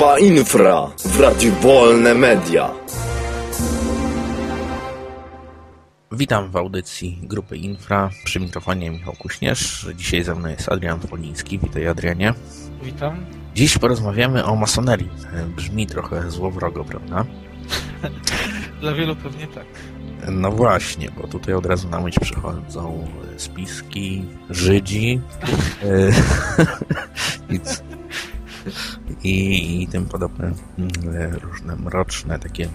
Grupa Infra w Radiu Wolne Media. Witam w audycji Grupy Infra. Przy mikrofonie Michał Kuśnierz. Dzisiaj ze mną jest Adrian Poliński. Witaj Adrianie. Witam. Dziś porozmawiamy o masonerii. Brzmi trochę złowrogo, prawda? Dla wielu pewnie tak. No właśnie, bo tutaj od razu na myśl przychodzą spiski, Żydzi nic, i, i tym podobne mm, różne mroczne takie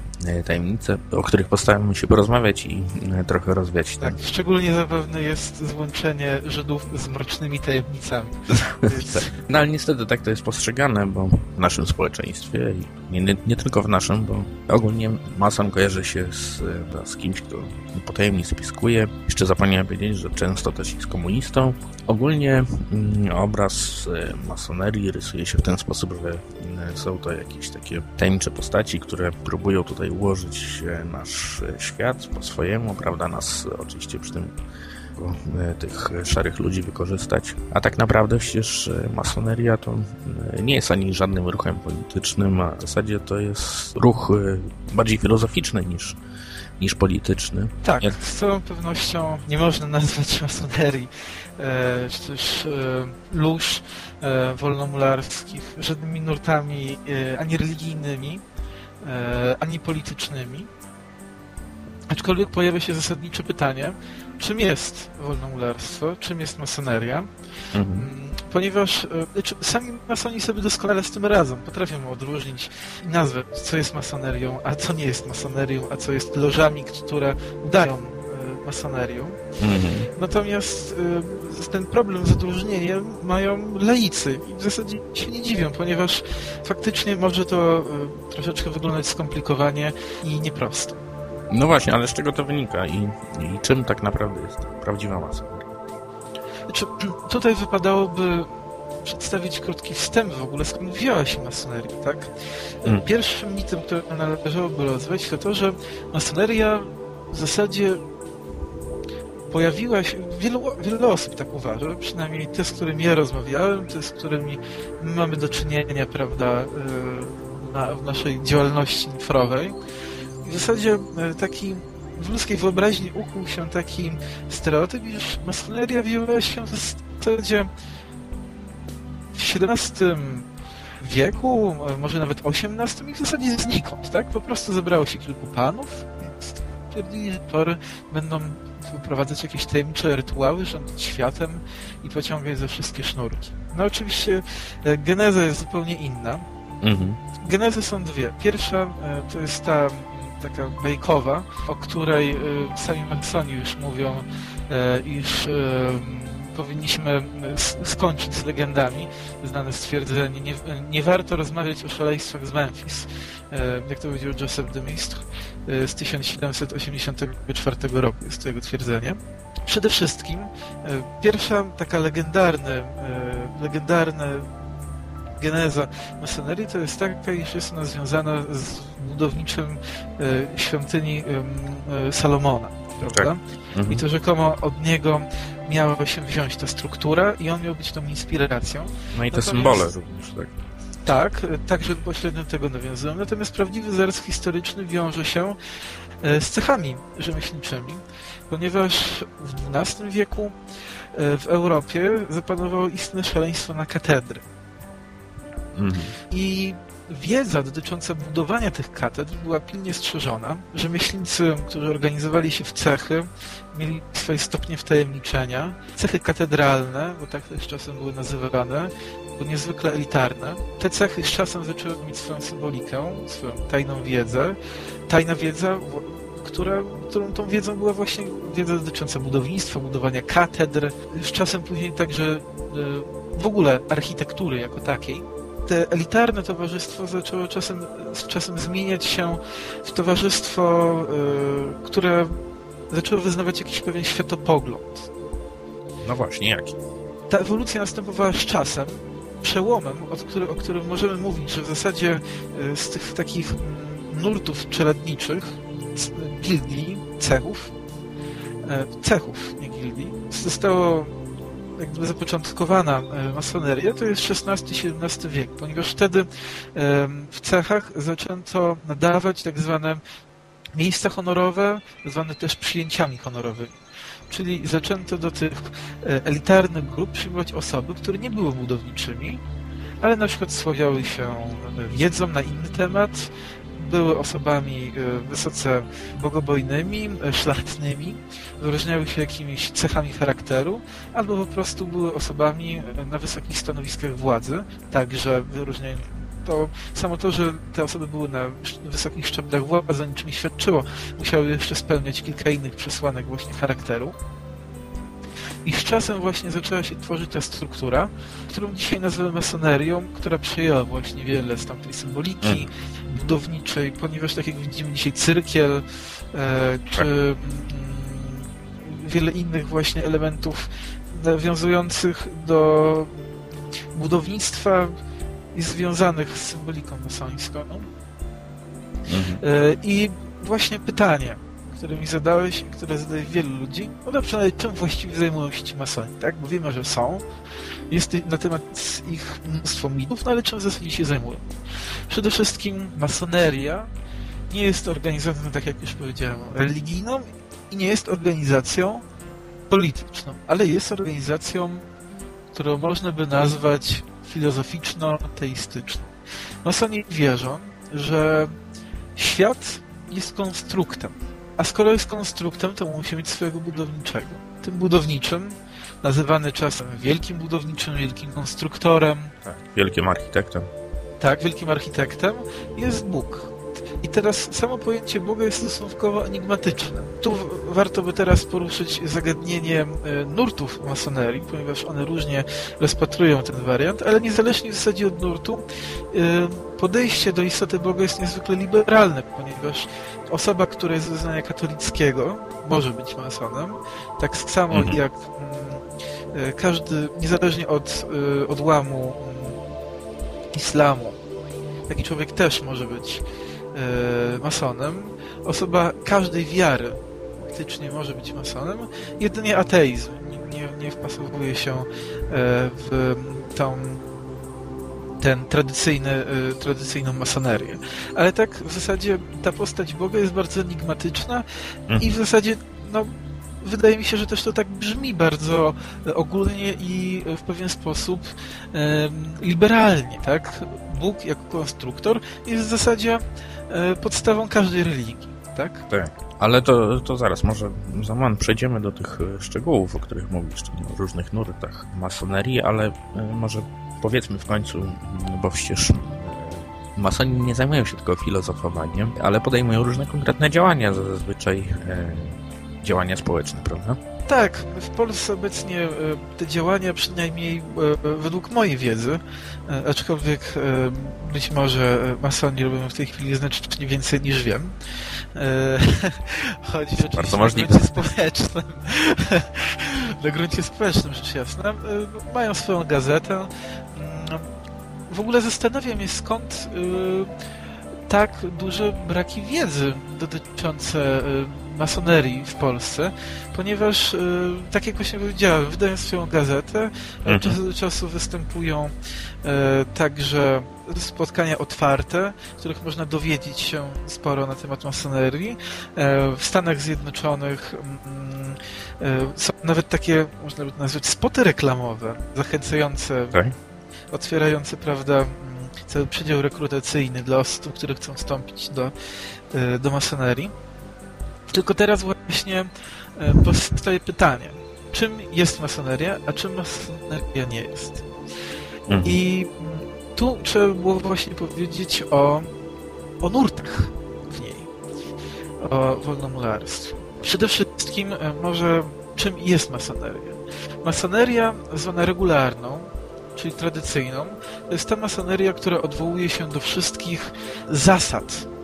tajemnice, o których postaramy się porozmawiać i e, trochę rozwiać. Tak, ten. szczególnie zabawne jest złączenie Żydów z mrocznymi tajemnicami. tak. No ale niestety tak to jest postrzegane, bo w naszym społeczeństwie i nie, nie tylko w naszym, bo ogólnie mason kojarzy się z, e, z kimś, kto potajemnie spiskuje. Jeszcze zapomniałem powiedzieć, że często też jest komunistą. Ogólnie mm, obraz masonerii rysuje się w ten sposób, że są to jakieś takie tajemnicze postaci, które próbują tutaj ułożyć nasz świat po swojemu, prawda, nas oczywiście przy tym tych szarych ludzi wykorzystać. A tak naprawdę przecież masoneria to nie jest ani żadnym ruchem politycznym, a w zasadzie to jest ruch bardziej filozoficzny niż niż polityczny. Tak, Jak... z całą pewnością nie można nazwać masonerii e, czy też e, lóż e, wolnomularskich żadnymi nurtami e, ani religijnymi, e, ani politycznymi. Aczkolwiek pojawia się zasadnicze pytanie, czym jest wolnomularstwo, czym jest masoneria, mhm. Mm, ponieważ znaczy, sami masoni sobie doskonale z tym radzą, potrafią odróżnić i nazwać, co jest masonerią, a co nie jest masonerią, a co jest lożami, które udają e, masonerią. Mhm. Natomiast ten problem z odróżnieniem mają laicy i w zasadzie się nie dziwią, ponieważ faktycznie może to troszeczkę wyglądać skomplikowanie i nieprosto. No właśnie, ale z czego to wynika i, i czym tak naprawdę jest prawdziwa masoneria? Znaczy, tutaj wypadałoby przedstawić krótki wstęp w ogóle, skąd wzięła się masoneria, tak? Hmm. Pierwszym mitem, który należałoby rozwać, to to, że masoneria w zasadzie pojawiła się, wielu, wiele osób tak uważa, przynajmniej te, z którymi ja rozmawiałem, te, z którymi mamy do czynienia, prawda, y, na, w naszej działalności infrowej, w zasadzie e, taki w ludzkiej wyobraźni ukuł się taki stereotyp, iż masoneria wzięła się w zasadzie w XVII wieku, może nawet XVIII i w zasadzie znikąd, tak? Po prostu zebrało się kilku panów, stwierdzili, że będą wprowadzać jakieś tajemnicze rytuały, rządzić światem i pociągać ze wszystkie sznurki. No oczywiście e, geneza jest zupełnie inna. Mhm. Genezy są dwie. Pierwsza e, to jest ta taka bajkowa, o której y, sami Mansoni już mówią, iż powinniśmy skończyć z legendami. Znane stwierdzenie, nie, nie warto rozmawiać o szaleństwach z Memphis, jak to powiedział Joseph de Maistre z 1784 roku, jest to jego twierdzenie. Przede wszystkim pierwsza taka legendarne, legendarne geneza masonerii to jest taka, iż jest ona związana z budowniczym e, świątyni e, Salomona, prawda? Tak. Mhm. I to rzekomo od niego miała się wziąć ta struktura i on miał być tą inspiracją. No i te Natomiast... symbole również, tak? Tak, także pośrednio do tego nawiązują. Natomiast prawdziwy zarys historyczny wiąże się e, z cechami rzemieślniczymi, ponieważ w XII wieku w Europie zapanowało istne szaleństwo na katedry. Mhm. I wiedza dotycząca budowania tych katedr była pilnie strzeżona. Rzemieślnicy, którzy organizowali się w cechy, mieli swoje stopnie wtajemniczenia. Cechy katedralne, bo tak też czasem były nazywane, były niezwykle elitarne. Te cechy z czasem zaczęły mieć swoją symbolikę, swoją tajną wiedzę. Tajna wiedza, która, którą tą wiedzą była właśnie wiedza dotycząca budownictwa, budowania katedr, z czasem później także e, w ogóle architektury jako takiej te elitarne towarzystwo zaczęło czasem, z czasem zmieniać się w towarzystwo, y, które zaczęło wyznawać jakiś pewien światopogląd. No właśnie, jaki? Ta ewolucja następowała z czasem, przełomem, który, o którym możemy mówić, że w zasadzie y, z tych takich nurtów czeladniczych, gildii, cechów, e, cechów, nie gildii, zostało jak gdyby zapoczątkowana masoneria, to jest XVI-XVII wiek, ponieważ wtedy w cechach zaczęto nadawać tak zwane miejsca honorowe, zwane też przyjęciami honorowymi. Czyli zaczęto do tych elitarnych grup przyjmować osoby, które nie były budowniczymi, ale na przykład sławiały się wiedzą na inny temat, były osobami e, wysoce bogobojnymi, e, szlachetnymi, wyróżniały się jakimiś cechami charakteru, albo po prostu były osobami e, na wysokich stanowiskach władzy, także wyróżniają to samo to, że te osoby były na wysokich szczeblach władzy, niczym świadczyło. Musiały jeszcze spełniać kilka innych przesłanek właśnie charakteru. I z czasem właśnie zaczęła się tworzyć ta struktura, którą dzisiaj nazywamy masonerią, która przyjęła właśnie wiele z tamtej symboliki mm. budowniczej, ponieważ tak jak widzimy dzisiaj cyrkiel, e, czy tak. mm, wiele innych właśnie elementów nawiązujących do budownictwa i związanych z symboliką masońską. Mm. E, I właśnie pytanie, które mi zadałeś które zadaje wielu ludzi, no dobrze, czym właściwie zajmują się ci masoni, tak? Bo wiemy, że są. Jest na temat ich mnóstwo mitów, no ale czym w zasadzie się zajmują? Przede wszystkim masoneria nie jest organizacją, tak jak już powiedziałem, religijną i nie jest organizacją polityczną, ale jest organizacją, którą można by nazwać filozoficzno-teistyczną. Masoni wierzą, że świat jest konstruktem, a skoro jest konstruktem, to musi mieć swojego budowniczego. Tym budowniczym, nazywany czasem wielkim budowniczym, wielkim konstruktorem. Tak, wielkim architektem. Tak, wielkim architektem jest Bóg. I teraz samo pojęcie Boga jest stosunkowo enigmatyczne. Tu warto by teraz poruszyć zagadnienie e, nurtów masonerii, ponieważ one różnie rozpatrują ten wariant, ale niezależnie w zasadzie od nurtu, e, podejście do istoty Boga jest niezwykle liberalne, ponieważ osoba, która jest z wyznania katolickiego, może być masonem, tak samo mhm. jak mm, e, każdy, niezależnie od odłamu mm, islamu, taki człowiek też może być masonem. Osoba każdej wiary faktycznie może być masonem, jedynie ateizm nie, nie, nie wpasowuje się e, w tą ten tradycyjny, e, tradycyjną masonerię. Ale tak w zasadzie ta postać Boga jest bardzo enigmatyczna mhm. i w zasadzie no, wydaje mi się, że też to tak brzmi bardzo ogólnie i w pewien sposób liberalnie, tak? Bóg jako konstruktor jest w zasadzie E, podstawą każdej religii, tak? Tak. Ale to, to zaraz, może za moment przejdziemy do tych e, szczegółów, o których mówisz, czyli o różnych nurtach masonerii, ale e, może powiedzmy w końcu, bo przecież masoni nie zajmują się tylko filozofowaniem, ale podejmują różne konkretne działania, zazwyczaj działania społeczne, prawda? Tak, w Polsce obecnie e, te działania, przynajmniej e, według mojej wiedzy, e, aczkolwiek być może masoni robią w tej chwili znacznie więcej niż wiem. Chodzi oczywiście Bardzo o gruncie społecznym. Na gruncie społecznym, rzecz jasna. Mają swoją gazetę. Mm, w ogóle zastanawiam się, skąd tak duże braki wiedzy dotyczące masonerii w Polsce, ponieważ, e, tak jak właśnie powiedziałem, wydają swoją gazetę, mhm. czas do czasu występują e, także spotkania otwarte, w których można dowiedzieć się sporo na temat masonerii. W Stanach Zjednoczonych mm, są nawet takie, można by nazwać, spoty reklamowe, zachęcające, tak. otwierające, prawda, mm, cały przedział rekrutacyjny dla osób, które chcą wstąpić do, do masonerii. Tylko teraz właśnie e, powstaje pytanie, czym jest masoneria, a czym masoneria nie jest. Mhm. I tu trzeba było właśnie powiedzieć o, o nurtach w niej, o wolnomularstwie. Przede wszystkim e, może czym jest masoneria. Masoneria zwana regularną, czyli tradycyjną, to jest ta masoneria, która odwołuje się do wszystkich zasad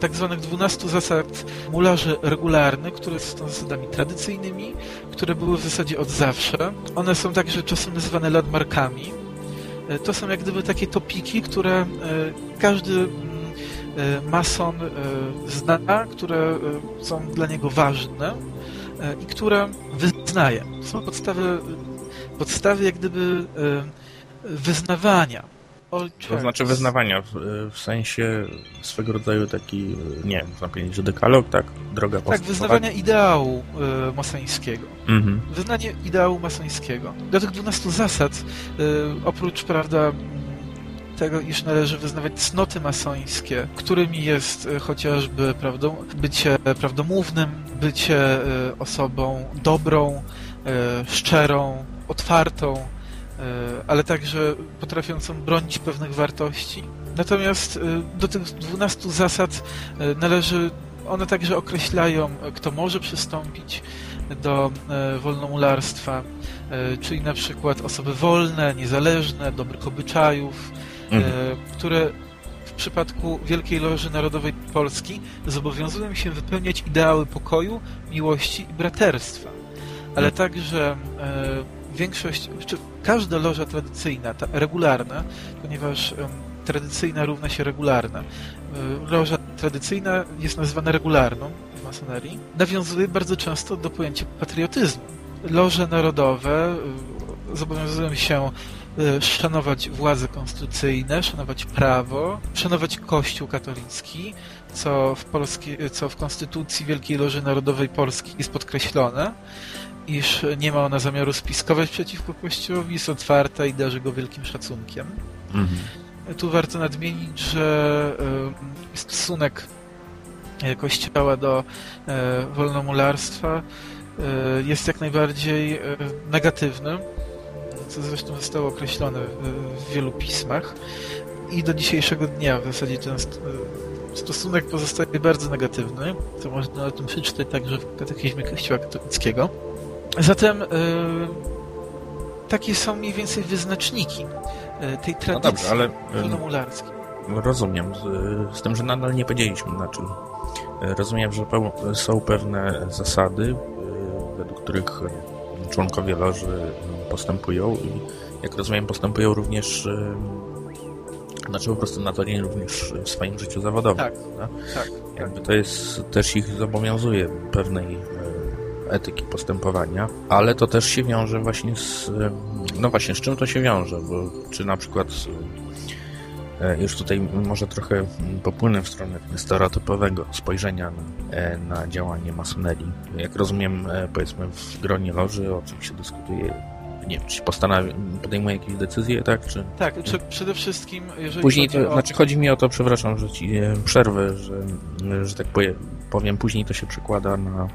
tak zwanych 12 zasad mularzy regularnych, które są zasadami tradycyjnymi, które były w zasadzie od zawsze. One są także czasem nazywane landmarkami. E, to są jak gdyby takie topiki, które e, każdy mm, mason zna, które są dla niego ważne i które wyznaje. Są podstawy podstawie jak gdyby wyznawania. To znaczy wyznawania, w, w, sensie swego rodzaju taki, nie wiem, można powiedzieć, że dekalog, tak? Droga Tak, wyznawania ideału y, masońskiego. Mhm. Wyznanie ideału masońskiego. Do tych 12 zasad, y, oprócz, prawda, tego, iż należy wyznawać cnoty masońskie, którymi jest y, chociażby prawdą, bycie prawdomównym, bycie y, osobą dobrą, szczerą, otwartą, ale także potrafiącą bronić pewnych wartości. Natomiast do tych 12 zasad należy, one także określają, kto może przystąpić do wolnomularstwa, czyli na przykład osoby wolne, niezależne, dobrych obyczajów, mhm. E, które w przypadku Wielkiej Loży Narodowej Polski zobowiązują się wypełniać ideały pokoju, miłości i braterstwa. Ale mhm. także e, większość, czy każda loża tradycyjna, ta regularna, ponieważ tradycyjna równa się regularna. E, loża tradycyjna jest nazywana regularną w masonerii. Nawiązuje bardzo często do pojęcia patriotyzmu. Loże narodowe zobowiązują się E, szanować władze konstytucyjne, szanować prawo, szanować Kościół katolicki, co w, Polski, co w Konstytucji Wielkiej Loży Narodowej Polski jest podkreślone, iż nie ma ona zamiaru spiskować przeciwko Kościołowi, jest otwarta i darzy go wielkim szacunkiem. Mhm. Tu warto nadmienić, że e, stosunek e, Kościoła do wolnomularstwa jest jak najbardziej negatywny co zresztą zostało określone w wielu pismach i do dzisiejszego dnia w zasadzie ten stosunek pozostaje bardzo negatywny, co można o tym przeczytać także w katechizmie Kościoła katolickiego. Zatem e, takie są mniej więcej wyznaczniki e, tej tradycji no dobrze, ale, winomularskiej. Rozumiem, z, tym, że nadal nie powiedzieliśmy na czym. E, rozumiem, że są pewne zasady, według których członkowie loży postępują i jak rozumiem postępują również znaczy po prostu na to nie również w swoim życiu zawodowym. Tak, tak, tak. Jakby to jest, też ich zobowiązuje pewnej e, etyki postępowania, ale to też się wiąże właśnie z, no właśnie, z czym to się wiąże, bo czy na przykład e, już tutaj może trochę popłynę w stronę stereotypowego spojrzenia na, e, na działanie masonerii. Jak rozumiem, powiedzmy w gronie loży, o czym się dyskutuje nie wiem, czy postanawia, podejmuje jakieś decyzje, tak? Czy... Tak, czy przede wszystkim, Później, to, o... znaczy chodzi mi o to, przepraszam, że ci e, przerwę, że, że tak powiem, później to się przekłada na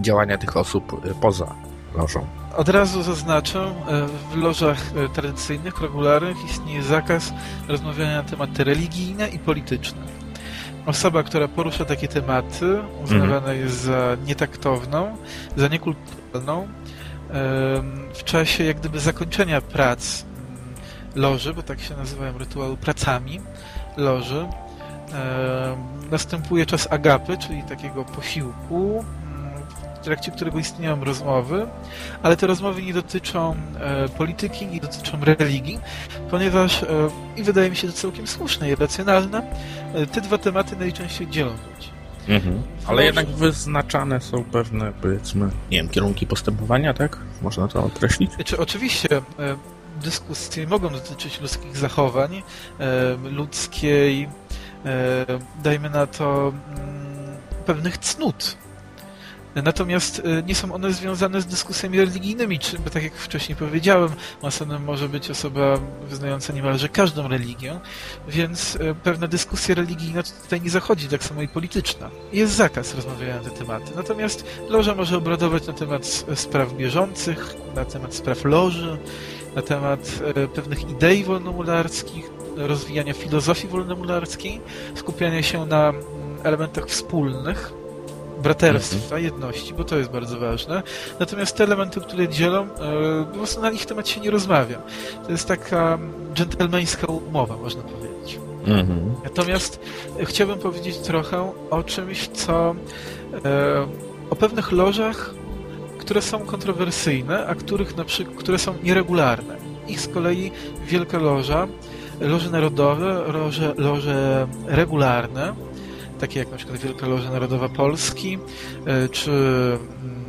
działania tych osób e, poza lożą. Od razu zaznaczę, e, w lożach tradycyjnych, regularnych istnieje zakaz rozmawiania na tematy religijne i polityczne. Osoba, która porusza takie tematy, uznawana mhm. jest za nietaktowną, za niekulturalną, w czasie jak gdyby zakończenia prac mm, loży, bo tak się nazywają rytuały pracami loży, następuje czas agapy, czyli takiego posiłku, w trakcie którego istnieją rozmowy, ale te rozmowy nie dotyczą e, polityki, nie dotyczą religii, ponieważ, e, i wydaje mi się to całkiem słuszne i racjonalne, e, te dwa tematy najczęściej dzielą ludzi. Mhm. Ale jednak wyznaczane są pewne, powiedzmy, nie wiem, kierunki postępowania, tak? Można to określić? Czy oczywiście e, dyskusje mogą dotyczyć ludzkich zachowań, e, ludzkiej, e, dajmy na to, mm, pewnych cnót, Natomiast e, nie są one związane z dyskusjami religijnymi, czy, bo tak jak wcześniej powiedziałem, masonem może być osoba wyznająca niemalże każdą religię, więc e, pewna dyskusja religijna tutaj nie zachodzi, tak samo i polityczna. Jest zakaz rozmawiania na te tematy. Natomiast loża może obradować na temat spraw bieżących, na temat spraw loży, na temat e, pewnych idei wolnomularskich, rozwijania filozofii wolnomularskiej, skupiania się na mm, elementach wspólnych, braterstwa, mhm. jedności, bo to jest bardzo ważne. Natomiast te elementy, które dzielą, e, po prostu na nich temat się nie rozmawia. To jest taka dżentelmeńska umowa, można powiedzieć. Mhm. Natomiast chciałbym powiedzieć trochę o czymś, co e, o pewnych lożach, które są kontrowersyjne, a których na przykład, które są nieregularne. Ich z kolei Wielka Loża, Loże Narodowe, loże, loże regularne, takie jak na przykład Wielka Loża Narodowa Polski, e, czy mm,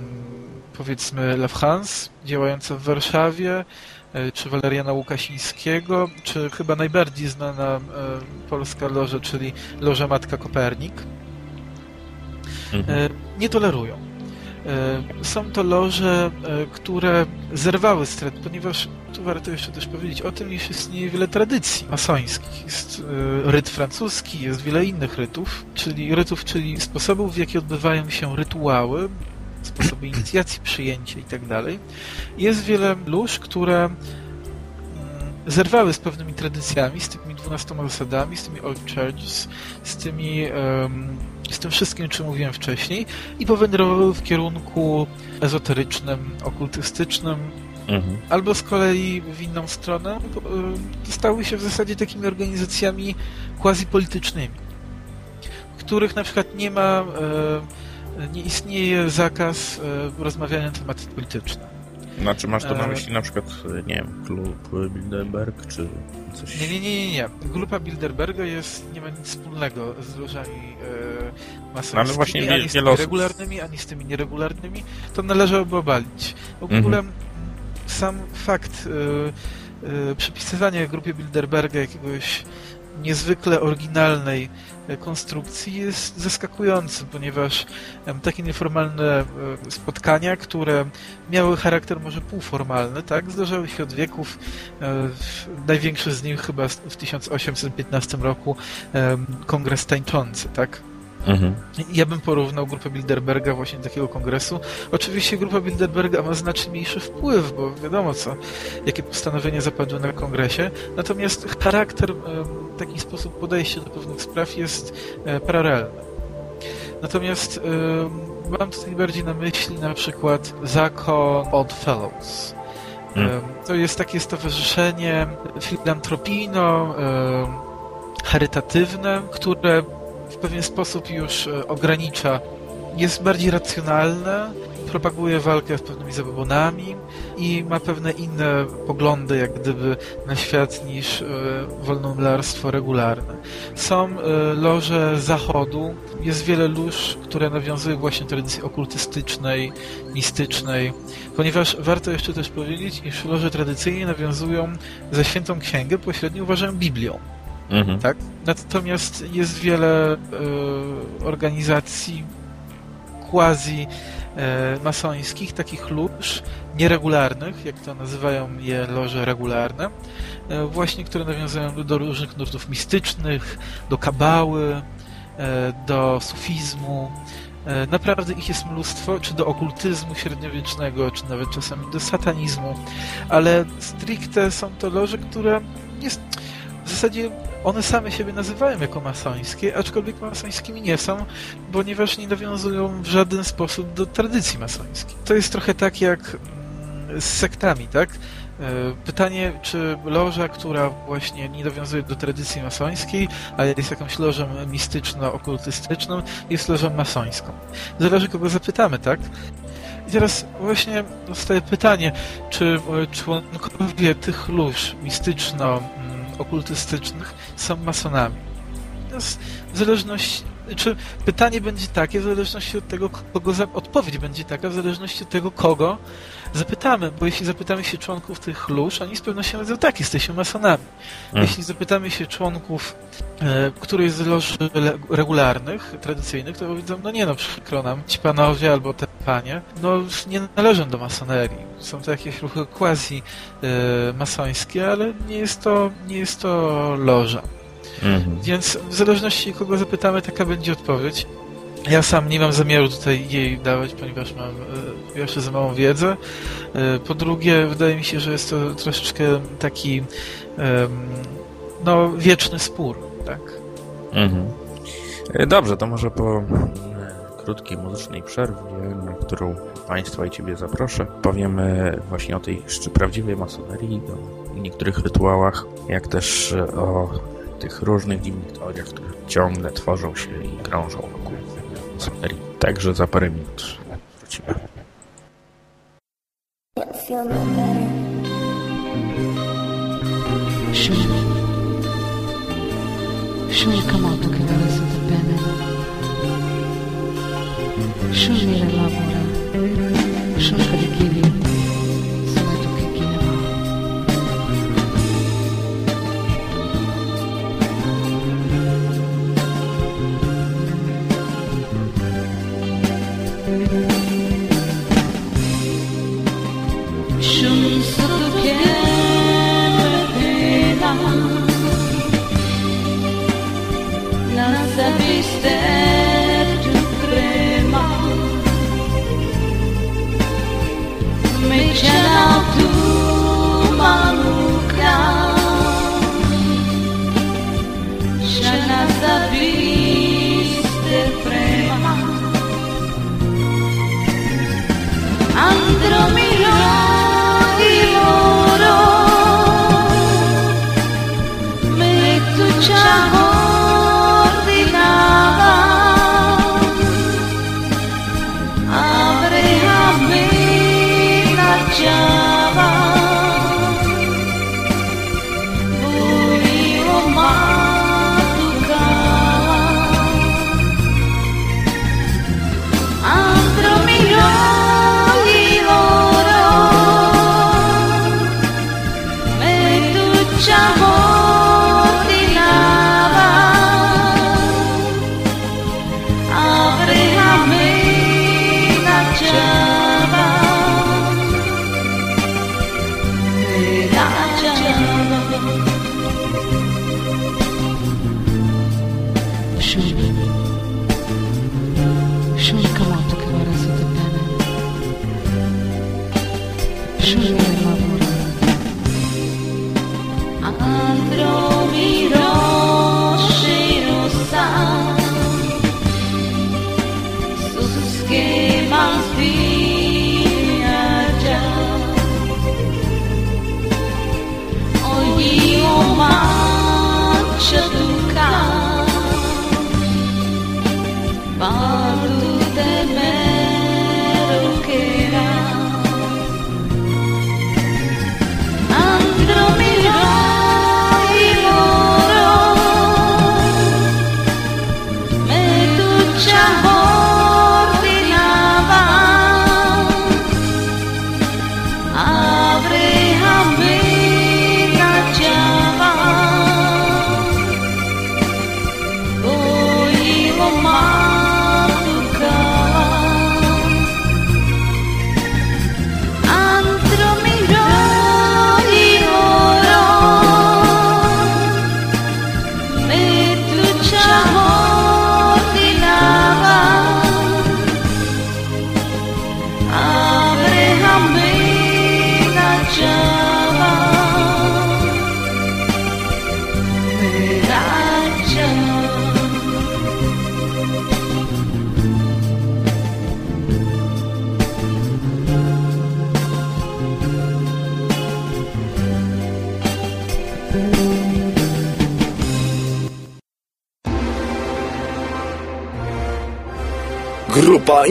powiedzmy La France, działająca w Warszawie, e, czy Waleriana Łukasińskiego, czy chyba najbardziej znana e, polska loża, czyli Loża Matka Kopernik, mhm. nie tolerują. Są to loże, które zerwały z trend, ponieważ tu warto jeszcze też powiedzieć o tym, iż istnieje wiele tradycji masońskich. Jest ryt francuski, jest wiele innych rytów, czyli rytów, czyli sposobów, w jaki odbywają się rytuały, sposoby inicjacji, przyjęcia itd. Tak jest wiele lóż, które mm, zerwały z pewnymi tradycjami, z tymi dwunastoma zasadami, z tymi old churches, z tymi z tym wszystkim, czym mówiłem wcześniej i powędrowały w kierunku ezoterycznym, okultystycznym, mhm. albo z kolei w inną stronę stały się w zasadzie takimi organizacjami quasi-politycznymi, w których na przykład nie ma nie istnieje zakaz e, rozmawiania na tematy polityczne. Znaczy masz to na e, myśli na przykład, nie wiem, klub Bilderberg, czy coś... Nie, nie, nie, nie, nie. Grupa Bilderberga jest, nie ma nic wspólnego z lożami e, masowymi, no, właśnie ani z tymi regularnymi, ani z tymi nieregularnymi. To należałoby obalić. W ogóle mhm. sam fakt e, e, przypisywania grupie Bilderberga jakiegoś niezwykle oryginalnej konstrukcji jest zaskakujący, ponieważ takie nieformalne e, spotkania, które miały charakter może półformalny, tak, zdarzały się od wieków. E, największy z nich chyba w 1815 roku kongres tańczący, tak, Mhm. Ja bym porównał grupę Bilderberga właśnie do takiego kongresu. Oczywiście grupa Bilderberga ma znacznie mniejszy wpływ, bo wiadomo co, jakie postanowienia zapadły na kongresie. Natomiast charakter, taki sposób podejścia do pewnych spraw jest e, paralelny. Natomiast mam tutaj bardziej na myśli na przykład zakon Odd Fellows. Hmm. To jest takie stowarzyszenie filantropijno, charytatywne, które w pewien sposób już e, ogranicza, jest bardziej racjonalne, propaguje walkę z pewnymi zabobonami i ma pewne inne poglądy, jak gdyby, na świat niż e, wolnomularstwo regularne. Są e, loże zachodu, jest wiele lóż, które nawiązują właśnie tradycji okultystycznej, mistycznej, ponieważ warto jeszcze też powiedzieć, iż loże tradycyjnie nawiązują ze świętą księgę, pośrednio uważają Biblią. Mhm. Tak? Natomiast jest wiele e, organizacji quasi e, masońskich, takich lóż nieregularnych, jak to nazywają je loże regularne, e, właśnie które nawiązują do różnych nurtów mistycznych, do kabały, do sufizmu. Naprawdę ich jest mnóstwo, czy do okultyzmu średniowiecznego, czy nawet czasami do satanizmu, ale stricte są to loże, które w zasadzie one same siebie nazywają jako masońskie, aczkolwiek masońskimi nie są, ponieważ nie nawiązują w żaden sposób do tradycji masońskiej. To jest trochę tak jak mm, z sektami, tak? E, pytanie, czy loża, która właśnie nie nawiązuje do tradycji masońskiej, ale jest jakąś lożą mistyczno-okultystyczną, jest lożą masońską. Zależy, kogo zapytamy, tak? I teraz właśnie dostaję pytanie, czy członkowie tych lóż mistyczno okultystycznych są masonami. w zależności, czy pytanie będzie takie w zależności od tego, kogo, odpowiedź będzie taka w zależności od tego, kogo zapytamy, bo jeśli zapytamy się członków tych lóż, oni z pewnością powiedzą, tak, jesteśmy masonami. Hmm. Jeśli zapytamy się członków e, którejś z loży regularnych, tradycyjnych, to powiedzą, no nie no, przykro nam, ci panowie albo te panie, no nie należą do masonerii. Są to jakieś ruchy quasi e, masońskie, ale nie jest to, nie jest to loża. Mhm. Więc w zależności kogo zapytamy, taka będzie odpowiedź. Ja sam nie mam zamiaru tutaj jej dawać, ponieważ mam e, jeszcze za małą wiedzę. E, po drugie, wydaje mi się, że jest to troszeczkę taki no, wieczny spór, tak? Mhm. E, dobrze, to może po krótkiej muzycznej przerwie, na którą Państwa i Ciebie zaproszę, powiemy właśnie o tej jeszcze prawdziwej masonerii, o niektórych rytuałach, jak też o tych różnych dziwnych teoriach, które ciągle tworzą się i krążą wokół masonerii. Także za parę minut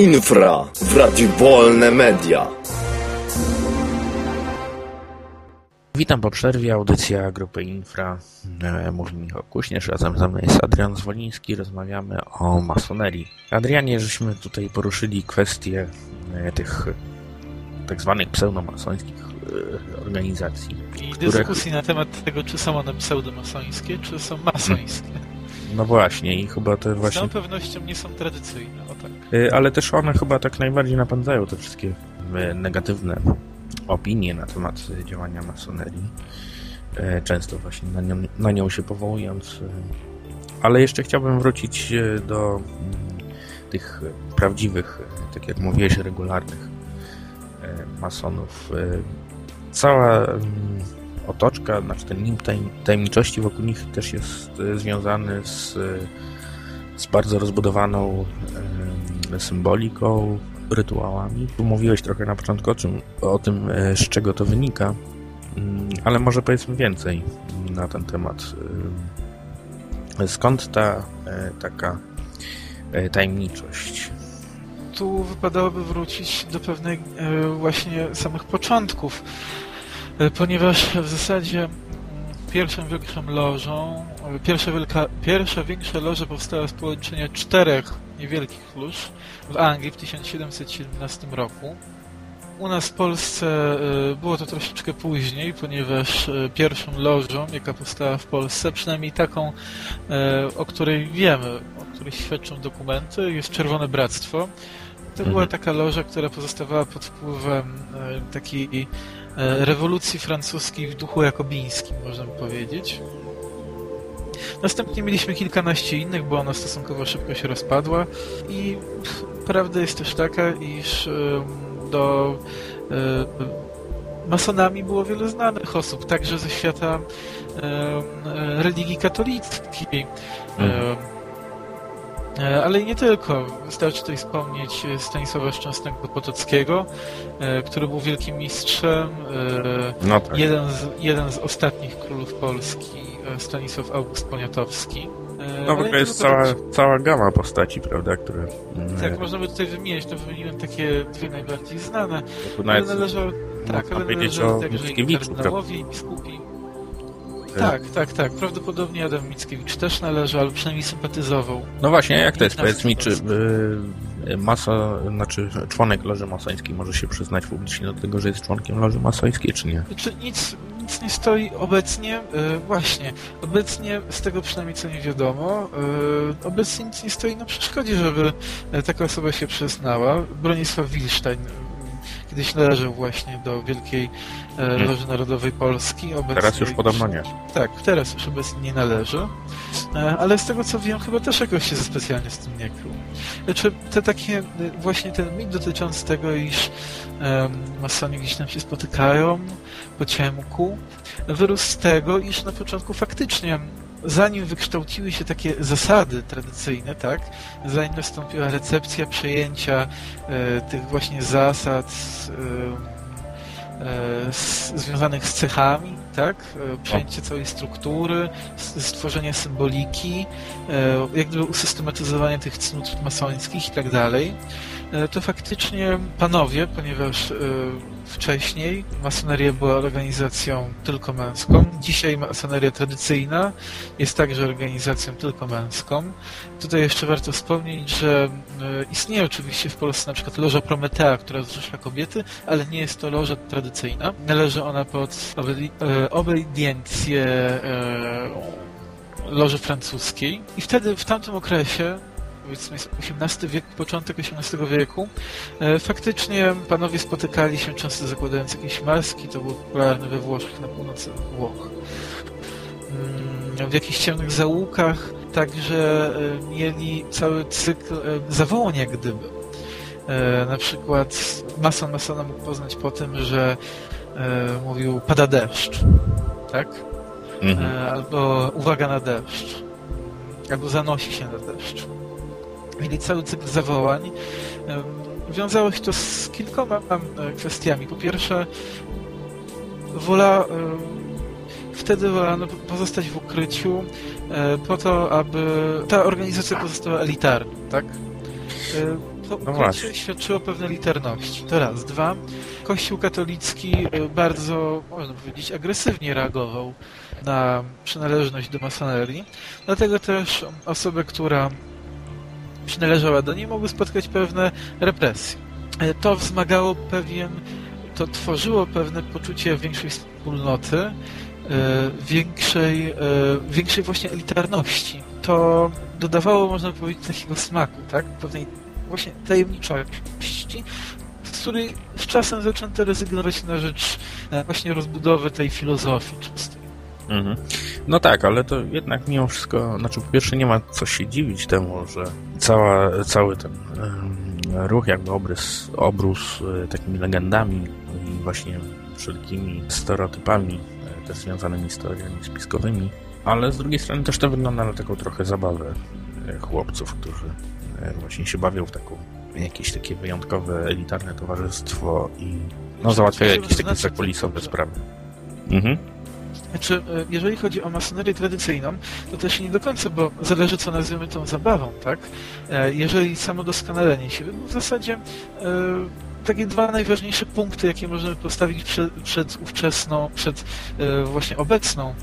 Infra w Radiu Wolne Media. Witam po przerwie, audycja Grupy Infra. E, mówi Michał Kuśnierz, razem ze mną jest Adrian Zwoliński. Rozmawiamy o masonerii. Adrianie, żeśmy tutaj poruszyli kwestię e, tych tak zwanych pseudomasońskich e, organizacji. I dyskusji na temat tego, czy są one pseudomasońskie, czy są masońskie. No właśnie, i chyba te właśnie... Z całą pewnością nie są tradycyjne, tak. Y, ale też one chyba tak najbardziej napędzają te wszystkie y, negatywne opinie na temat działania masonerii. Y, często właśnie na nią, na nią się powołując. Ale jeszcze chciałbym wrócić do mm, tych prawdziwych, tak jak mówiłeś, regularnych masonów. Cała mm, otoczka, znaczy ten nim tajemniczości wokół nich też jest związany z, z bardzo rozbudowaną symboliką, rytuałami. Tu mówiłeś trochę na początku o, czym, o tym, e, z czego to wynika, mm, ale może powiedzmy więcej na ten temat. E, skąd ta e, taka tajemniczość? Tu wypadałoby wrócić do pewnej właśnie samych początków, ponieważ w zasadzie pierwszą większą lożą, pierwsza, wielka, pierwsza większa loża powstała z połączenia czterech niewielkich lóż w Anglii w 1717 roku. u nas w Polsce było to troszeczkę później, ponieważ pierwszą lożą, jaka powstała w Polsce, przynajmniej taką, o której wiemy, o której świadczą dokumenty, jest Czerwone Bractwo. To była mhm. taka loża, która pozostawała pod wpływem takiej rewolucji francuskiej w duchu jakobińskim, można by powiedzieć. Następnie mieliśmy kilkanaście innych, bo ona stosunkowo szybko się rozpadła i prawda jest też taka, iż do masonami było wiele znanych osób, także ze świata religii katolickiej. Mhm. E, ale nie tylko. Wystarczy tutaj wspomnieć Stanisława Szczęsnego Potockiego, e, który był wielkim mistrzem. E, no tak. jeden, z, jeden z ostatnich królów Polski, Stanisław August Poniatowski. No w ogóle jest cała, cała gama postaci, prawda, które... Tak, można by tutaj wymienić, no wymieniłem takie dwie najbardziej znane. Ale należało, tak, ale należało także biskupi. Tak, tak, tak. Prawdopodobnie Adam Mickiewicz też należy, albo przynajmniej sympatyzował. No właśnie, jak to jest? Powiedz mi, czy y, masa, znaczy członek Loży Masońskiej może się przyznać publicznie do tego, że jest członkiem Loży Masońskiej, czy nie? Czy nic, nic nie stoi obecnie, y, właśnie, obecnie z tego przynajmniej co nie wiadomo, y, obecnie nic nie stoi na przeszkodzie, żeby taka osoba się przyznała. Bronisław Wilstein kiedyś należał właśnie do Wielkiej e, mhm. Loży Narodowej Polski. Obecnie teraz już podobno nie. Tak, teraz już obecnie nie należy. E, ale z tego co wiem, chyba też jakoś się specjalnie z tym nie krył. Znaczy, te takie, e, właśnie ten mit dotyczący tego, iż um, masoni gdzieś tam się spotykają po ciemku, wyrósł z tego, iż na początku faktycznie zanim wykształciły się takie zasady tradycyjne, tak, zanim nastąpiła recepcja przejęcia e, tych właśnie zasad e, e, z, związanych z cechami, tak, e, przejęcie całej struktury, stworzenie symboliki, e, jak usystematyzowanie tych cnót masońskich i tak dalej, e, to faktycznie panowie, ponieważ wcześniej masoneria była organizacją tylko męską. Dzisiaj masoneria tradycyjna jest także organizacją tylko męską. Tutaj jeszcze warto wspomnieć, że e, istnieje oczywiście w Polsce na przykład loża Prometea, która zrzesza kobiety, ale nie jest to loża tradycyjna. Należy ona pod e, obediencję e, loży francuskiej. I wtedy, w tamtym okresie powiedzmy XVIII wiek, początek XVIII wieku, e, faktycznie panowie spotykali się często zakładając jakieś maski, to było popularne we Włoszech, na północy Włoch. Mm, w jakichś ciemnych zaułkach także e, mieli cały cykl e, zawołań jak gdyby. Na przykład mason masona mógł poznać po tym, że mówił pada deszcz, tak? Mhm. Albo uwaga na deszcz. Albo zanosi się na deszcz mieli cały cykl zawołań. Wiązało się to z kilkoma kwestiami. Po pierwsze, wola wtedy wolano pozostać w ukryciu e, po to, aby ta organizacja pozostała elitarna, tak? E, to no ukrycie świadczyło o pewnej elitarności. To raz. Dwa, Kościół katolicki e, bardzo, można powiedzieć, agresywnie reagował na przynależność do masonerii. Dlatego też osoba, która przynależała do niej, mogły spotkać pewne represje. E, to wzmagało pewien, to tworzyło pewne poczucie większej wspólnoty, e, większej, e, większej właśnie elitarności. To dodawało, można powiedzieć, takiego smaku, tak? Pewnej właśnie tajemniczości, z której z czasem zaczęto rezygnować na rzecz właśnie rozbudowy tej filozofii czystej. Mhm. No tak, ale to jednak mimo wszystko, znaczy po pierwsze nie ma co się dziwić temu, że cała, cały ten ruch jakby obrys, obrósł e, takimi legendami i właśnie wszelkimi stereotypami e, też związanymi z historiami spiskowymi, ale z drugiej strony też to wygląda na taką trochę zabawę e, chłopców, którzy właśnie się bawią w taką jakieś takie wyjątkowe, elitarne towarzystwo i no, załatwiają jakieś takie zakulisowe sprawy. Mhm. Znaczy, e, jeżeli chodzi o masonerię tradycyjną, to też nie do końca, bo zależy, co nazwiemy tą zabawą, tak? E, jeżeli samo doskonalenie się, w zasadzie e, takie dwa najważniejsze punkty, jakie możemy postawić przed, przed ówczesną, przed właśnie obecną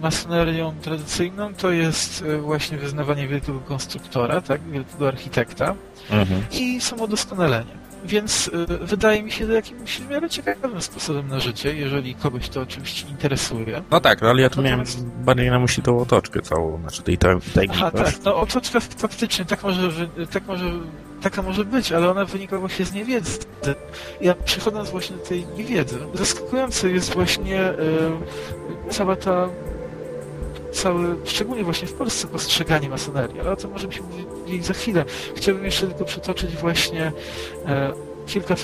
masonerią tradycyjną, to jest właśnie wyznawanie wielkiego konstruktora, tak, wielkiego architekta mhm. i samo doskonalenie. Więc y, wydaje mi się to jakimś w miarę ciekawym sposobem na życie, jeżeli kogoś to oczywiście interesuje. No tak, no ale ja tu Natomiast... miałem bardziej na myśli tą otoczkę całą, znaczy tej tajemnicy. Aha, tak, no otoczka faktycznie tak może, tak może taka może być, ale ona wynika właśnie z niewiedzy. Ja przechodząc właśnie do tej niewiedzy, zaskakujące jest właśnie y, cała ta cały, szczególnie właśnie w Polsce, postrzeganie masonerii, ale o tym możemy się mówić za chwilę. Chciałbym jeszcze tylko przytoczyć właśnie e, kilka,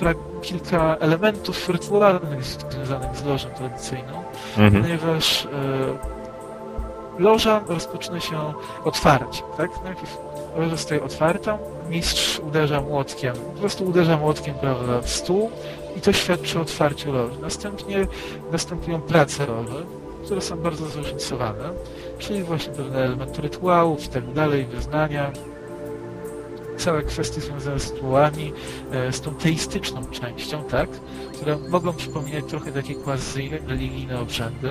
kilka elementów rytualnych związanych z lożą tradycyjną, mhm. ponieważ e, loża rozpoczyna się otwarcie, tak? Najpierw loża zostaje otwarta, mistrz uderza młotkiem, po prostu uderza młotkiem prawda, w stół i to świadczy o otwarciu loży. Następnie następują prace loży, które są bardzo zróżnicowane, czyli właśnie pewne elementy rytuałów i tak dalej, wyznania, całe kwestie związane z rytuałami, e, z tą teistyczną częścią, tak, które mogą przypominać trochę takie quasi-religijne obrzędy.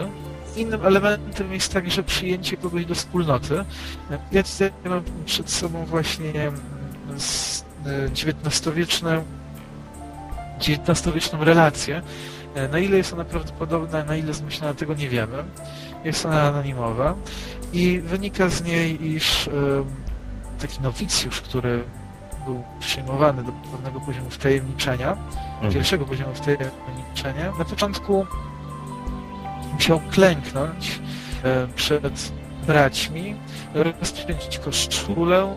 Innym elementem jest także przyjęcie kogoś do wspólnoty. Ja tutaj mam przed sobą właśnie XIX-wieczną mm, XIX-wieczną relację, E, na ile jest ona prawdopodobna, na ile zmyślona, tego nie wiemy. Jest ona anonimowa i wynika z niej, iż taki nowicjusz, który był przyjmowany do pewnego poziomu wtajemniczenia, mhm. pierwszego poziomu wtajemniczenia, na początku musiał klęknąć e, przed braćmi, rozpięcić koszulę,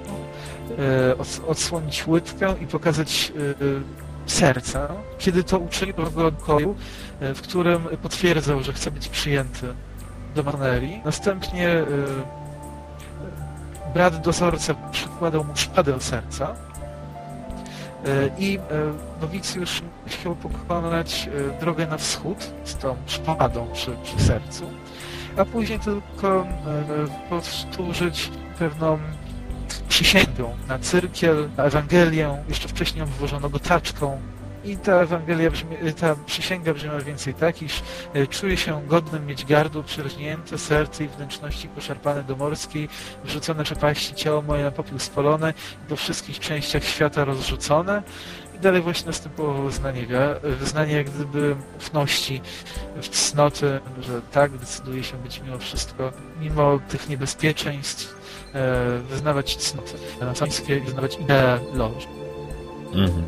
e, odsłonić łydkę i pokazać serca, kiedy to uczynił do pokoju, e, w którym potwierdzał, że chce być przyjęty do masonerii. Następnie e, brat dozorca przykładał mu szpadę serca e, i nowicjusz chciał pokonać drogę na wschód z tą szpadą przy, przy sercu, a później tylko powtórzyć pewną przysięgą na cyrkiel, na Ewangelię, jeszcze wcześniej wywożono go taczką. I ta Ewangelia, brzmi, ta przysięga brzmi mniej więcej tak, iż e, czuję się godnym mieć gardło przerżnięte, serce i wnętrzności poszarpane do morskiej, wrzucone przepaści ciało moje na popiół spolone i po wszystkich częściach świata rozrzucone. I dalej właśnie następowało wyznanie, wyznanie jak gdyby ufności w cnoty, że tak, decyduje się być mimo wszystko, mimo tych niebezpieczeństw, wyznawać cnoty renesanskie i wyznawać ideę loży. Mhm.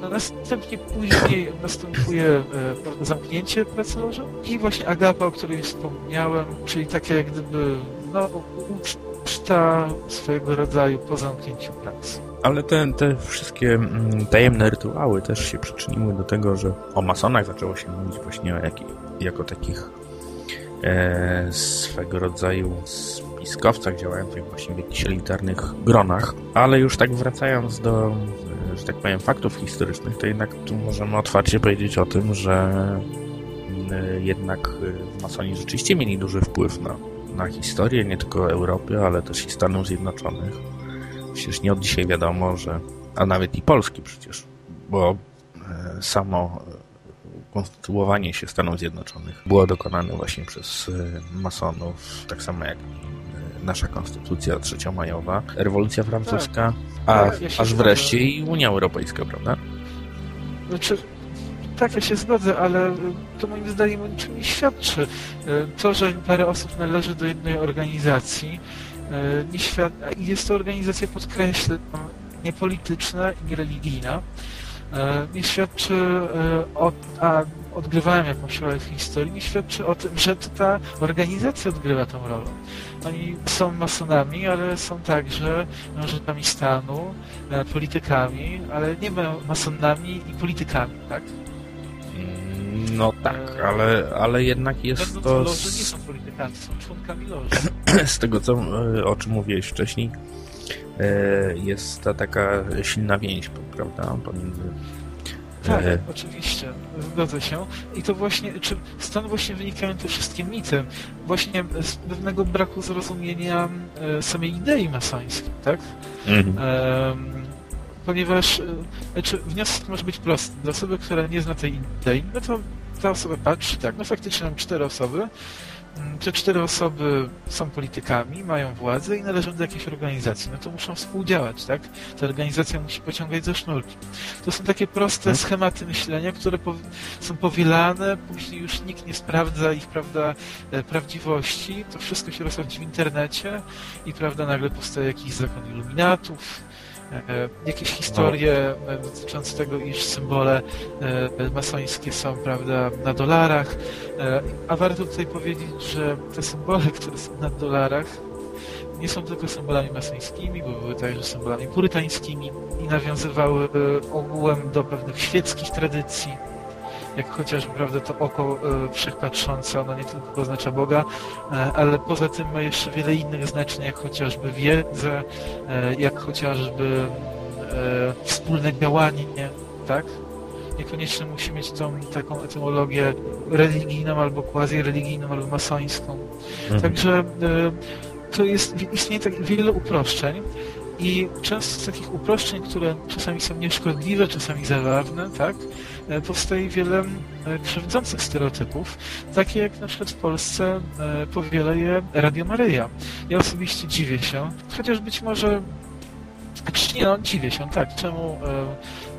No, następnie później następuje e, zamknięcie pracy loży i właśnie agapa, o której wspomniałem, czyli takie jak gdyby no, uczta swojego rodzaju po zamknięciu pracy. Ale te, te wszystkie mm, tajemne rytuały też się przyczyniły do tego, że o masonach zaczęło się mówić właśnie jak, jako takich e, swego rodzaju spiskowcach działających właśnie w jakichś elitarnych gronach, ale już tak wracając do, że tak powiem, faktów historycznych, to jednak tu możemy otwarcie powiedzieć o tym, że mm, jednak y, masoni rzeczywiście mieli duży wpływ na, na historię nie tylko Europy, ale też i Stanów Zjednoczonych. Przecież nie od dzisiaj wiadomo, że, a nawet i Polski przecież, bo e, samo konstytuowanie się Stanów Zjednoczonych było dokonane właśnie przez masonów, tak samo jak nasza konstytucja trzeciomajowa, rewolucja francuska, tak. a ja aż wreszcie i Unia Europejska, prawda? Znaczy, tak, ja się zgodzę, ale to moim zdaniem o niczym nie świadczy. To, że parę osób należy do jednej organizacji, nie świad... jest to organizacja, podkreślę, nie polityczna i nie religijna, nie świadczy o, a odgrywałem jakąś rolę w historii, nie świadczy o tym, że ta organizacja odgrywa tą rolę. Oni są masonami, ale są także mężczyznami stanu, e, politykami, ale nie masonami i politykami, tak? Mm, no tak, e, ale, ale jednak jest to... Loży nie są politykami, są członkami loży. Z tego, co, e, o czym mówiłeś wcześniej, jest ta taka silna więź, prawda, pomiędzy tak, e... oczywiście, zgodzę się. I to właśnie, czy stąd właśnie wynikają te wszystkie mity. Właśnie z pewnego braku zrozumienia e, samej idei masońskiej, tak? Mhm. E, ponieważ e, znaczy, wniosek może być prosty. Dla osoby, która nie zna tej idei, no to ta osoba patrzy, tak, no faktycznie mam cztery osoby, te cztery osoby są politykami, mają władzę i należą do jakiejś organizacji. No to muszą współdziałać, tak? Ta organizacja musi pociągać za sznurki. To są takie proste mhm. schematy myślenia, które są powielane, później już nikt nie sprawdza ich, prawda, e, prawdziwości. To wszystko się rozchodzi w internecie i, prawda, nagle powstaje jakiś zakon iluminatów, jakieś historie no. dotyczące tego, iż symbole e, masońskie są, prawda, na dolarach. E, a warto tutaj powiedzieć, że te symbole, które są na dolarach, nie są tylko symbolami masońskimi, bo były także symbolami purytańskimi i nawiązywały ogółem do pewnych świeckich tradycji jak chociażby prawda, to oko e, wszechpatrzące, ono nie tylko oznacza Boga, e, ale poza tym ma jeszcze wiele innych znaczeń, jak chociażby wiedzę, e, jak chociażby wspólne działanie, tak? Niekoniecznie musi mieć tą taką etymologię religijną, albo quasi-religijną, albo masońską. Mhm. Także to jest, istnieje tak wiele uproszczeń, i często z takich uproszczeń, które czasami są nieszkodliwe, czasami zabawne, tak, e, powstaje wiele e, krzywdzących stereotypów, takie jak na przykład w Polsce e, powiela je Radio Maryja. Ja osobiście dziwię się, chociaż być może znaczy nie, no, dziwię się, tak, czemu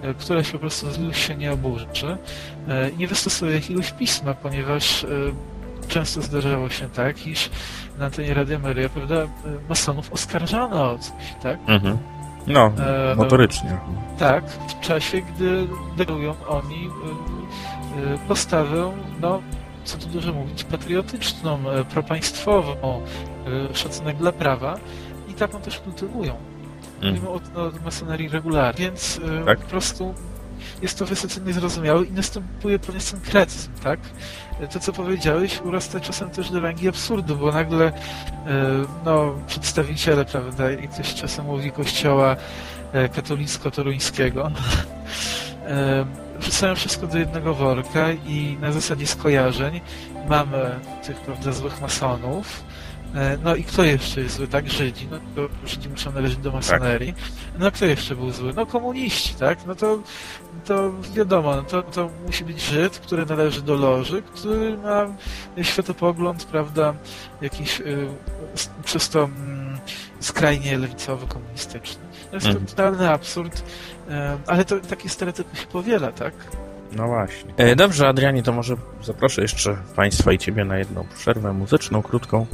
e, któraś po prostu z już się nie oburzy e, i nie wystosuje jakiegoś pisma, ponieważ e, często zdarzało się tak, iż na antenie Radia Maryja, prawda, masonów oskarżano o coś, tak? Mhm. No, e, notorycznie. tak, w czasie, gdy deklarują oni e, e, postawę, no, co tu dużo mówić, patriotyczną, e, propaństwową, szacunek dla prawa i taką też kultywują. Mhm. Mówimy o, o masonerii regularnie, więc tak? po prostu jest to wysoce niezrozumiałe i następuje pewien synkretyzm, tak? To, co powiedziałeś, urasta czasem też do rangi absurdu, bo nagle e, no, przedstawiciele, prawda, jak ktoś czasem mówi kościoła e, katolicko-toruńskiego, e, wrzucają wszystko do jednego worka i na zasadzie skojarzeń mamy tych, prawda, złych masonów, no i kto jeszcze jest zły, tak? Żydzi. No to Żydzi muszą należeć do masonerii. Tak. No kto jeszcze był zły? No komuniści, tak? No to, to wiadomo, no to, to musi być Żyd, który należy do loży, który ma światopogląd, prawda, jakiś y, czysto y, skrajnie lewicowy, komunistyczny. To jest mhm. totalny absurd, y, ale to takie stereotypy się powiela, tak? No właśnie. E, dobrze, Adrianie, to może zaproszę jeszcze Państwa i Ciebie na jedną przerwę muzyczną, krótką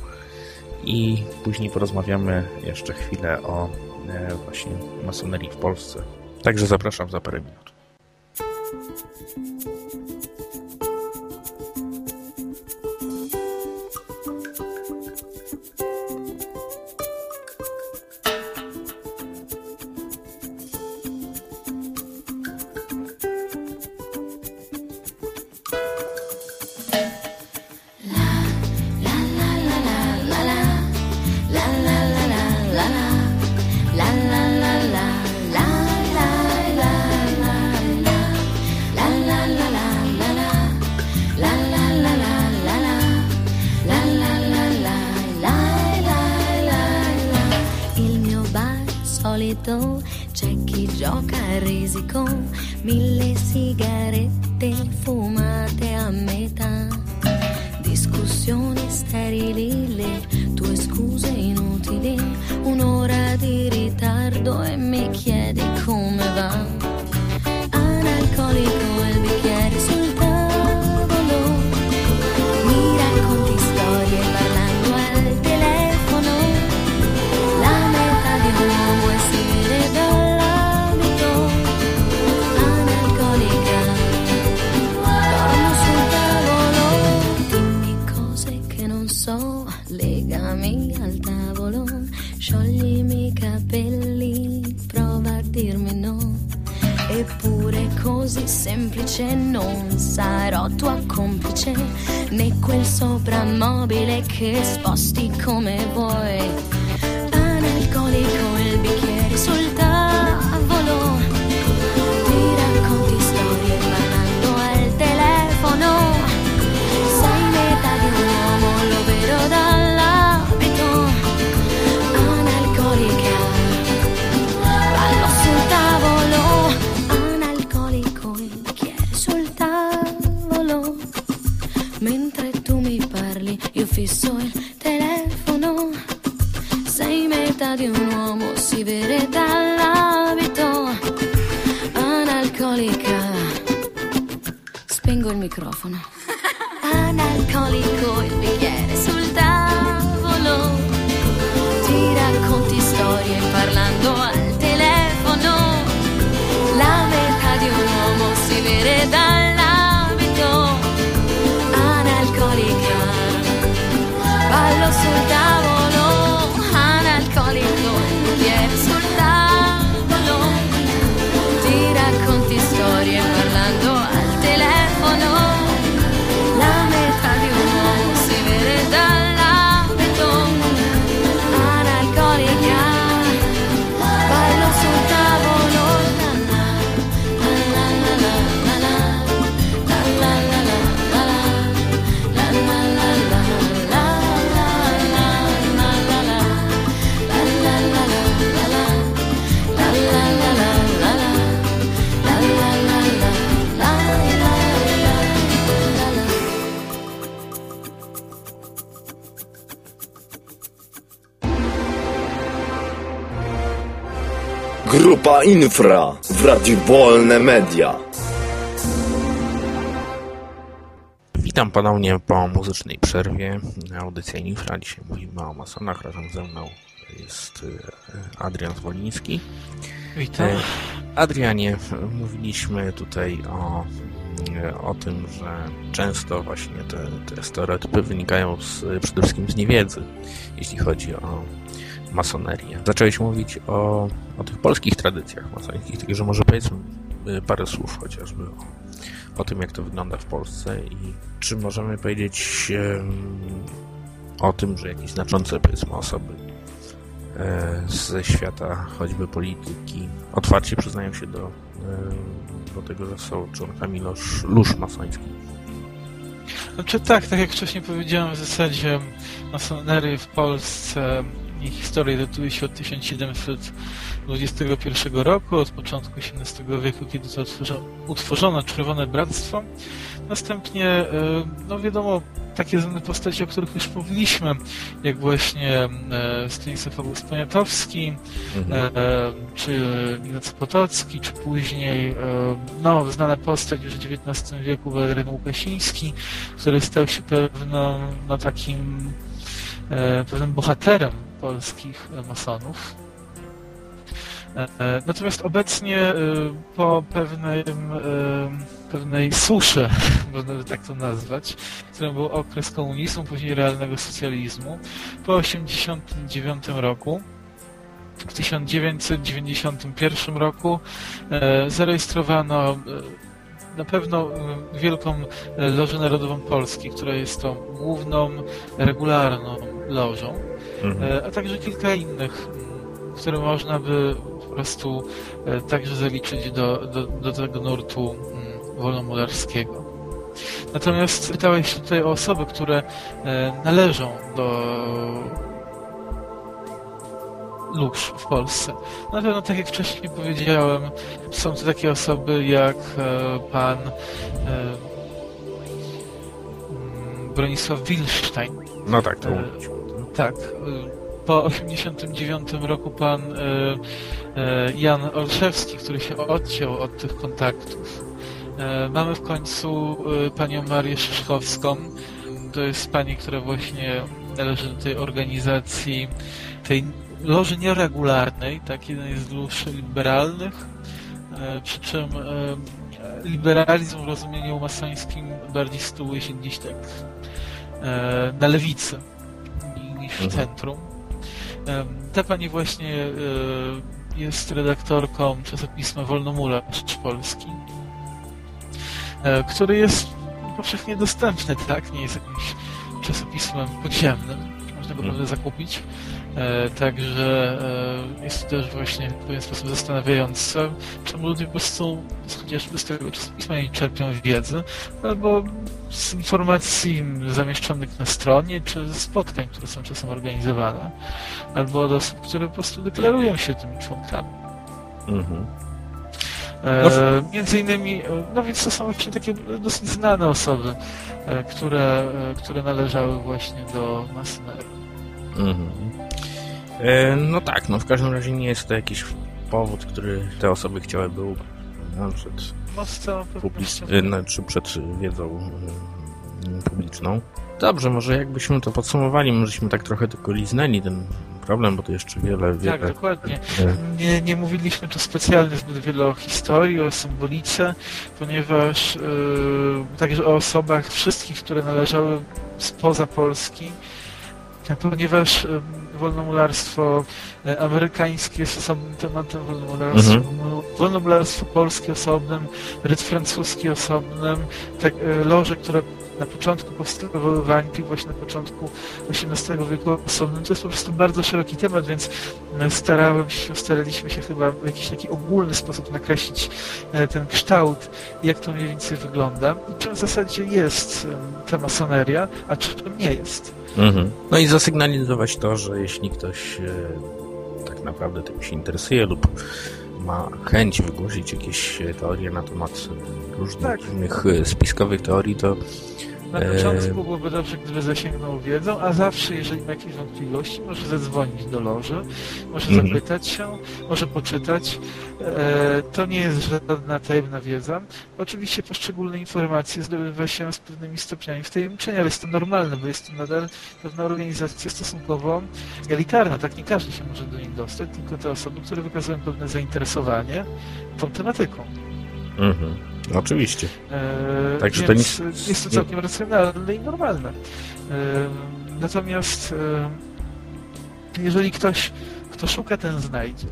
i później porozmawiamy jeszcze chwilę o e, właśnie masonerii w Polsce. Także zapraszam za parę minut. così semplice non sarò tua complice né quel soprammobile che sposti come vuoi. Microfono. Infra w Radiu Wolne Media. Witam ponownie po muzycznej przerwie. Audycja Infra. Dzisiaj mówimy o masonach. Razem ze mną jest e, Adrian Zwoliński. Witam. E, Adrianie, mówiliśmy tutaj o, e, o tym, że często właśnie te, te stereotypy wynikają z, przede wszystkim z niewiedzy, jeśli chodzi o masonerię. Zacząłeś mówić o, o tych polskich tradycjach masońskich, także może powiedzmy e, parę słów chociażby o, o tym, jak to wygląda w Polsce i czy możemy powiedzieć o tym, że jakieś znaczące powiedzmy osoby e, ze świata choćby polityki otwarcie przyznają się do, e, do tego, że są członkami lóż, lóż masońskich. Znaczy tak, tak jak wcześniej powiedziałem, w zasadzie masonery w Polsce ich historia datuje się od 1721 roku, od początku XVIII wieku, kiedy to utworzono, Czerwone Bractwo. Następnie, e, no wiadomo, takie znane postacie, o których już mówiliśmy, jak właśnie e, Stanisław August Poniatowski, Mhm. e, czy Ignacy Potocki, czy później no, znana postać już w XIX wieku Walery Łukasiński, który stał się pewną, no, takim pewnym bohaterem polskich masonów. E, Natomiast obecnie e, po pewnej, e, pewnej suszy, można by tak to nazwać, którym był okres komunizmu, później realnego socjalizmu, po 1989 roku w 1991 roku zarejestrowano na pewno Wielką Lożę Narodową Polski, która jest tą główną, regularną lożą, Mhm. e, a także kilka innych, m, które można by po prostu e, także zaliczyć do, do, do tego nurtu mm, wolnomularskiego. Natomiast pytałeś tutaj o osoby, które e, należą do lóż w Polsce. Na pewno, tak jak wcześniej powiedziałem, są to takie osoby jak pan mm, Bronisław Wilstein, No tak, to mówiliśmy. Tak. y, Po 1989 roku pan y, y, Jan Olszewski, który się odciął od tych kontaktów. Mamy w końcu panią Marię Szyszkowską. To jest pani, która właśnie należy do tej organizacji, tej loży nieregularnej, tak, jeden z lóż liberalnych, przy czym liberalizm w rozumieniu masońskim bardziej sytuuje się gdzieś tak na lewicy w Mhm. centrum. Ta pani właśnie e, jest redaktorką czasopisma Wolnomularz Polski, e, który jest powszechnie dostępny, tak? Nie jest jakimś czasopismem podziemnym. Można go Mhm. naprawdę zakupić. E, Także jest to też właśnie w pewien sposób zastanawiające, czemu ludzie po prostu chociażby z tego czasopisma nie czerpią wiedzy, albo z informacji zamieszczonych na stronie, czy ze spotkań, które są czasem organizowane, albo od osób, które po prostu deklarują się tymi członkami. Mhm. E, między innymi, e, no więc to są właśnie takie dosyć znane osoby, e, które, e, które należały właśnie do masonerii. Mhm. E, no tak, no w każdym razie nie jest to jakiś powód, który te osoby chciałyby ukryć no, przed, No z całą znaczy przed wiedzą e, publiczną. Dobrze, może jakbyśmy to podsumowali, możeśmy tak trochę tylko liznęli ten problem, bo tu jeszcze wiele, wiele... Tak, dokładnie. e, Nie, nie mówiliśmy tu specjalnie zbyt wiele o historii, o symbolice, ponieważ yy, także o osobach wszystkich, które należały spoza Polski, ponieważ yy, wolnomularstwo e, amerykańskie jest osobnym tematem, wolnomularstwo, Mhm. wolnomularstwo polskie osobnym, ryt francuski osobnym, tak, e, loże, które na początku Anglii, właśnie na początku XVIII wieku osobnym. To jest po prostu bardzo szeroki temat, więc e, starałem się, staraliśmy się chyba w jakiś taki ogólny sposób nakreślić e, ten kształt, jak to mniej więcej wygląda i czym w zasadzie jest ta masoneria, a czym nie jest. Mhm. No i zasygnalizować to, że jeśli ktoś e, tak naprawdę tym się interesuje lub ma chęć wygłosić jakieś teorie na temat różnych Tak. innych spiskowych teorii, to Na Eee. początku byłoby dobrze, gdyby zasięgnął wiedzą, a zawsze, jeżeli ma jakieś wątpliwości, może zadzwonić do loży, może Mhm. zapytać się, może poczytać. E, to nie jest żadna tajemna wiedza. Oczywiście poszczególne informacje zdobywa się z pewnymi stopniami wtajemniczenia, ale jest to normalne, bo jest to nadal pewna organizacja stosunkowo elitarna. Tak nie każdy się może do niej dostać, tylko te osoby, które wykazują pewne zainteresowanie tą tematyką. mhm. Oczywiście. E, Także to nic- jest to całkiem racjonalne i normalne. E, natomiast e, jeżeli ktoś, kto szuka, ten znajdzie.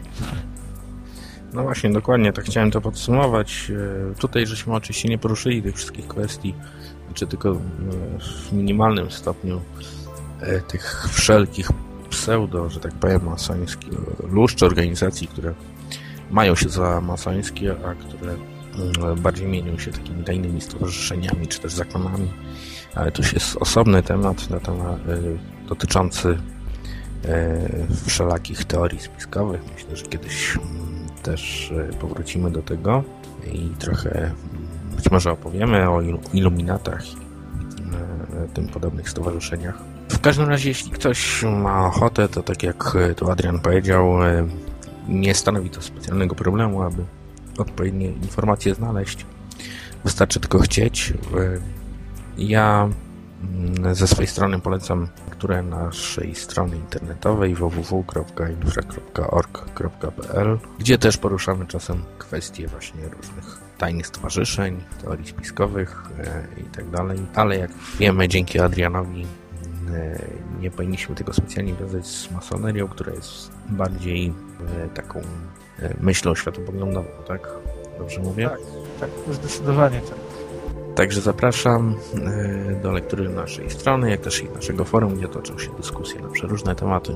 No właśnie, dokładnie, tak chciałem to podsumować. E, Tutaj żeśmy oczywiście nie poruszyli tych wszystkich kwestii, czy tylko e, w minimalnym stopniu e, tych wszelkich pseudo, że tak powiem, masońskich czy organizacji, które mają się za masońskie, a które bardziej mienią się takimi tajnymi stowarzyszeniami, czy też zakonami. Ale to już jest osobny temat, na temat e, dotyczący e, wszelakich teorii spiskowych. Myślę, że kiedyś mm, też e, powrócimy do tego i trochę mm, być może opowiemy o ilu- iluminatach i tym podobnych stowarzyszeniach. W każdym razie, jeśli ktoś ma ochotę, to tak jak tu Adrian powiedział, nie stanowi to specjalnego problemu, aby odpowiednie informacje znaleźć. Wystarczy tylko chcieć. E, Ja mm, ze swojej strony polecam lekturę naszej strony internetowej www.infra.org.pl, gdzie też poruszamy czasem kwestie właśnie różnych tajnych stowarzyszeń, teorii spiskowych e, i tak dalej. Ale jak wiemy, dzięki Adrianowi e, nie powinniśmy tego specjalnie wiązać z masonerią, która jest bardziej taką myślą światopoglądową, tak? Dobrze mówię? Tak. Tak, zdecydowanie tak. Także zapraszam e, do lektury naszej strony, jak też i naszego forum, gdzie toczą się dyskusje na przeróżne tematy.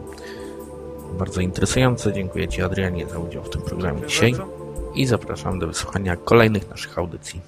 Bardzo interesujące. Dziękuję Ci, Adrianie, za udział w tym programie Dziękuję dzisiaj bardzo. i zapraszam do wysłuchania kolejnych naszych audycji.